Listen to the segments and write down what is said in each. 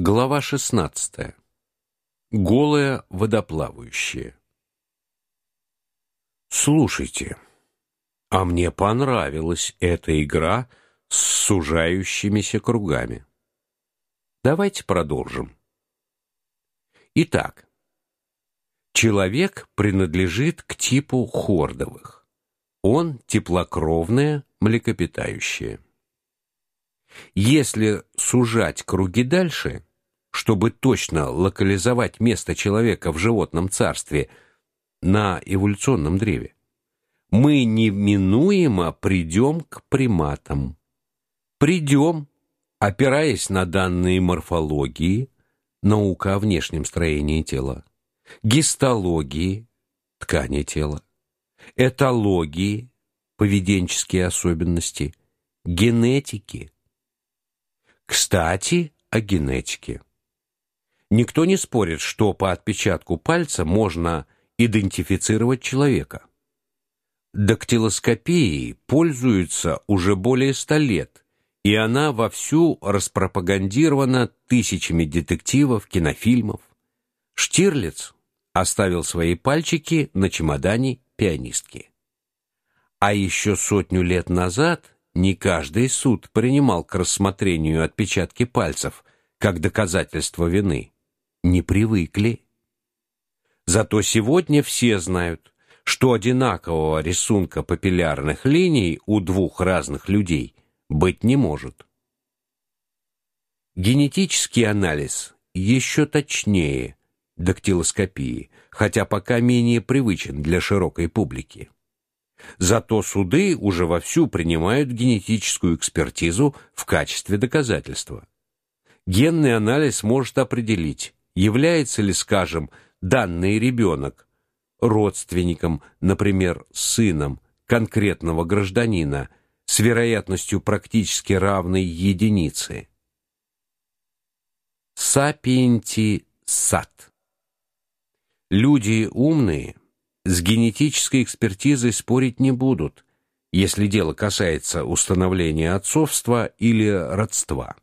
Глава 16. Голая водоплавающая. Слушайте, а мне понравилась эта игра с сужающимися кругами. Давайте продолжим. Итак, человек принадлежит к типу хордовых. Он теплокровное млекопитающее. Если сужать круги дальше, чтобы точно локализовать место человека в животном царстве на эволюционном древе, мы неминуемо придем к приматам. Придем, опираясь на данные морфологии, наука о внешнем строении тела, гистологии, ткани тела, этологии, поведенческие особенности, генетики. Кстати, о генетике. Никто не спорит, что по отпечатку пальца можно идентифицировать человека. Дактилоскопией пользуются уже более ста лет, и она вовсю распропагандирована тысячами детективов, кинофильмов. Штирлиц оставил свои пальчики на чемодане пианистки. А еще сотню лет назад не каждый суд принимал к рассмотрению отпечатки пальцев как доказательство вины не привыкли. Зато сегодня все знают, что одинакового рисунка папиллярных линий у двух разных людей быть не может. Генетический анализ еще точнее дактилоскопии, хотя пока менее привычен для широкой публики. Зато суды уже вовсю принимают генетическую экспертизу в качестве доказательства. Генный анализ может определить, является ли, скажем, данный ребенок родственником, например, сыном конкретного гражданина с вероятностью практически равной единице. Сапиенти сат. Люди умные с генетической экспертизой спорить не будут, если дело касается установления отцовства или родства.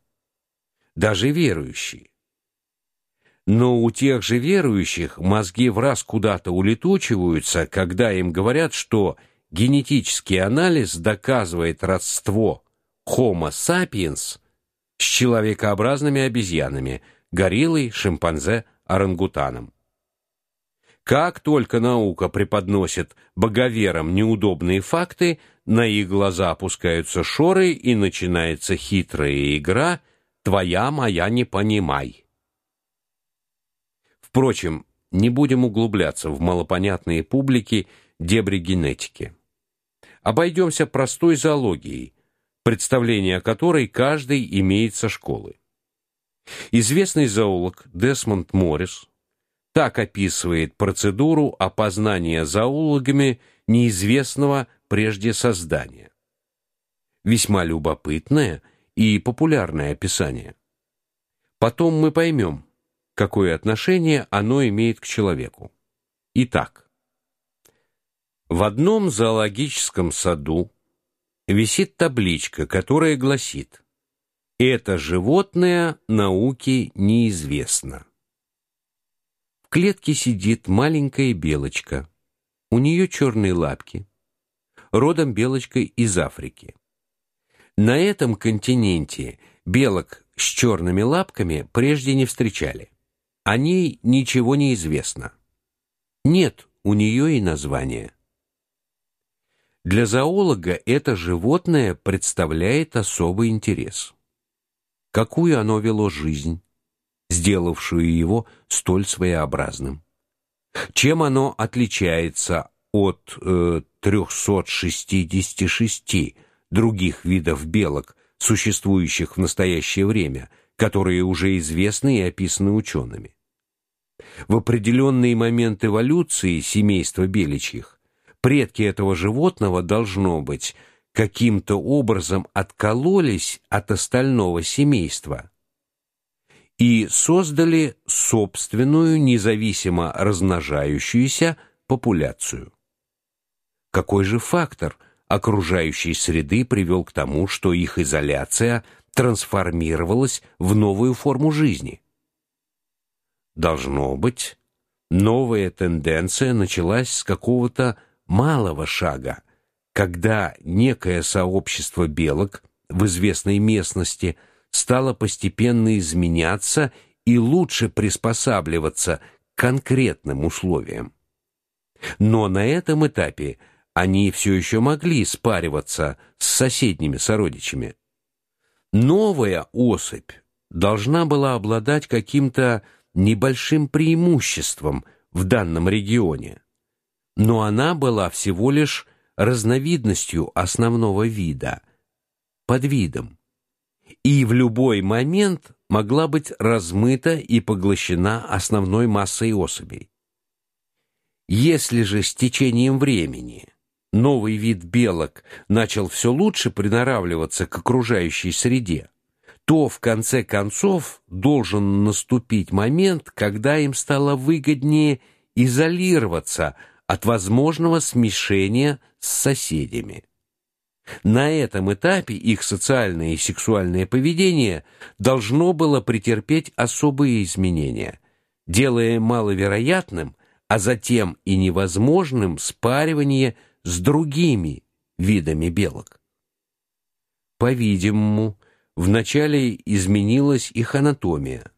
Даже верующие но у тех же верующих мозги в раз куда-то улетучиваются, когда им говорят, что генетический анализ доказывает родство Homo sapiens с человекообразными обезьянами, гориллой, шимпанзе, орангутаном. Как только наука преподносит боговерам неудобные факты, на их глаза опускаются шоры и начинается хитрая игра «твоя моя не понимай». Впрочем, не будем углубляться в малопонятные публики дебри генетики. Обойдемся простой зоологией, представление о которой каждый имеет со школы. Известный зоолог Десмонд Моррис так описывает процедуру опознания зоологами неизвестного прежде создания. Весьма любопытное и популярное описание. Потом мы поймем, какое отношение оно имеет к человеку. Итак, в одном зоологическом саду висит табличка, которая гласит: "Это животное науке неизвестно". В клетке сидит маленькая белочка. У нее черные лапки. Родом белочка из Африки. На этом континенте белок с черными лапками прежде не встречали. О ней ничего не известно. Нет у нее и названия. Для зоолога это животное представляет особый интерес. Какую оно вело жизнь, сделавшую его столь своеобразным? Чем оно отличается от э, 366 других видов белок, существующих в настоящее время, которые уже известны и описаны учеными? В определенный момент эволюции семейства беличьих предки этого животного должно быть каким-то образом откололись от остального семейства и создали собственную независимо размножающуюся популяцию. Какой же фактор окружающей среды привел к тому, что их изоляция трансформировалась в новую форму жизни? Должно быть, новая тенденция началась с какого-то малого шага, когда некое сообщество белок в известной местности стало постепенно изменяться и лучше приспосабливаться к конкретным условиям. Но на этом этапе они все еще могли спариваться с соседними сородичами. Новая особь должна была обладать каким-то небольшим преимуществом в данном регионе, но она была всего лишь разновидностью основного вида, подвидом, и в любой момент могла быть размыта и поглощена основной массой особей. Если же с течением времени новый вид белок начал все лучше приноравливаться к окружающей среде, то в конце концов должен наступить момент, когда им стало выгоднее изолироваться от возможного смешения с соседями. На этом этапе их социальное и сексуальное поведение должно было претерпеть особые изменения, делая маловероятным, а затем и невозможным спаривание с другими видами белок. По-видимому, вначале изменилась их анатомия,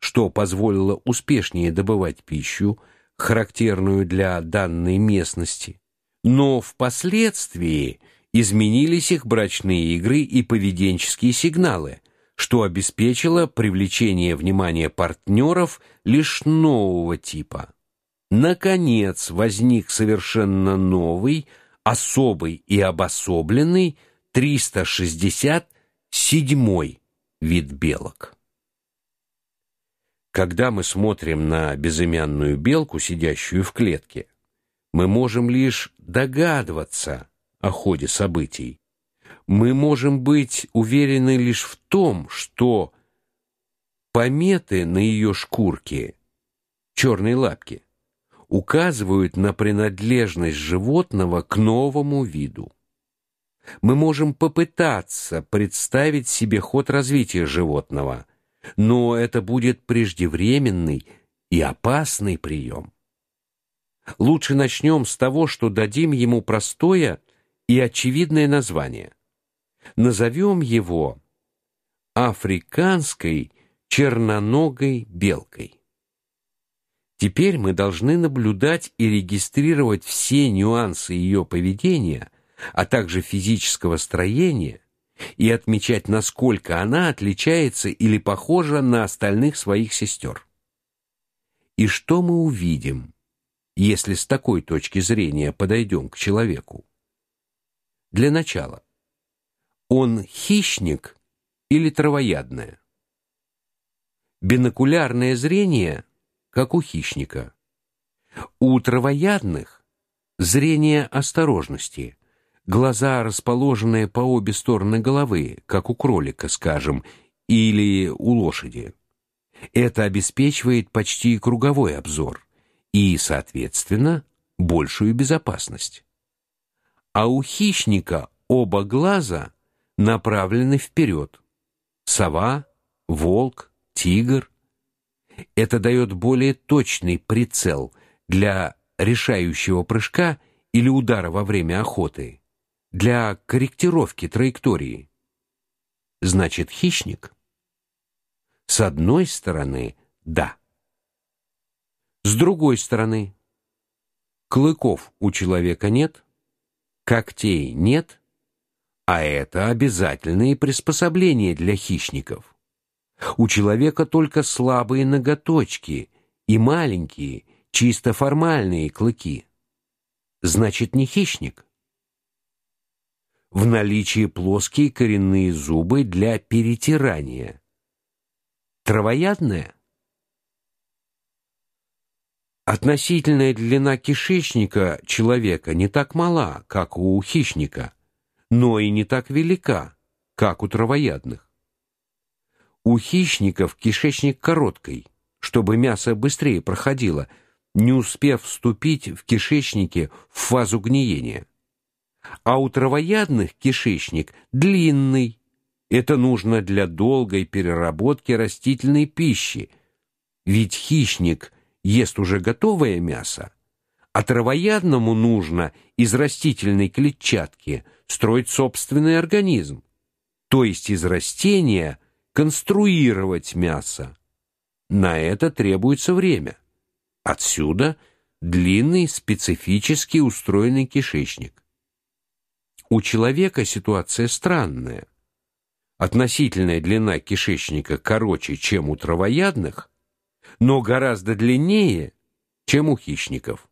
что позволило успешнее добывать пищу, характерную для данной местности. Но впоследствии изменились их брачные игры и поведенческие сигналы, что обеспечило привлечение внимания партнеров лишь нового типа. Наконец возник совершенно новый, особый и обособленный 367 вид белок. Когда мы смотрим на безымянную белку, сидящую в клетке, мы можем лишь догадываться о ходе событий. Мы можем быть уверены лишь в том, что пометы на ее шкурке, черной лапки, указывают на принадлежность животного к новому виду. Мы можем попытаться представить себе ход развития животного, но это будет преждевременный и опасный прием. Лучше начнем с того, что дадим ему простое и очевидное название. Назовем его африканской черноногой белкой. Теперь мы должны наблюдать и регистрировать все нюансы ее поведения, а также физического строения, и отмечать, насколько она отличается или похожа на остальных своих сестер. И что мы увидим, если с такой точки зрения подойдем к человеку? Для начала, он хищник или травоядное? Бинокулярное зрение как у хищника. У травоядных зрение осторожности, глаза расположенные по обе стороны головы, как у кролика, скажем, или у лошади. Это обеспечивает почти круговой обзор и, соответственно, большую безопасность. А у хищника оба глаза направлены вперед. Сова, волк, тигр это дает более точный прицел для решающего прыжка или удара во время охоты, для корректировки траектории. Значит, хищник. С одной стороны, да. С другой стороны, клыков у человека нет, когтей нет, а это обязательные приспособления для хищников. У человека только слабые ноготочки и маленькие, чисто формальные клыки. Значит, не хищник. В наличии плоские коренные зубы для перетирания. Травоядная? Относительная длина кишечника человека не так мала, как у хищника, но и не так велика, как у травоядных. У хищников кишечник короткий, чтобы мясо быстрее проходило, не успев вступить в кишечнике в фазу гниения. А у травоядных кишечник длинный. Это нужно для долгой переработки растительной пищи. Ведь хищник ест уже готовое мясо, а травоядному нужно из растительной клетчатки строить собственный организм, то есть из растения конструировать мясо. На это требуется время. Отсюда длинный специфически устроенный кишечник. У человека ситуация странная. Относительная длина кишечника короче, чем у травоядных, но гораздо длиннее, чем у хищников.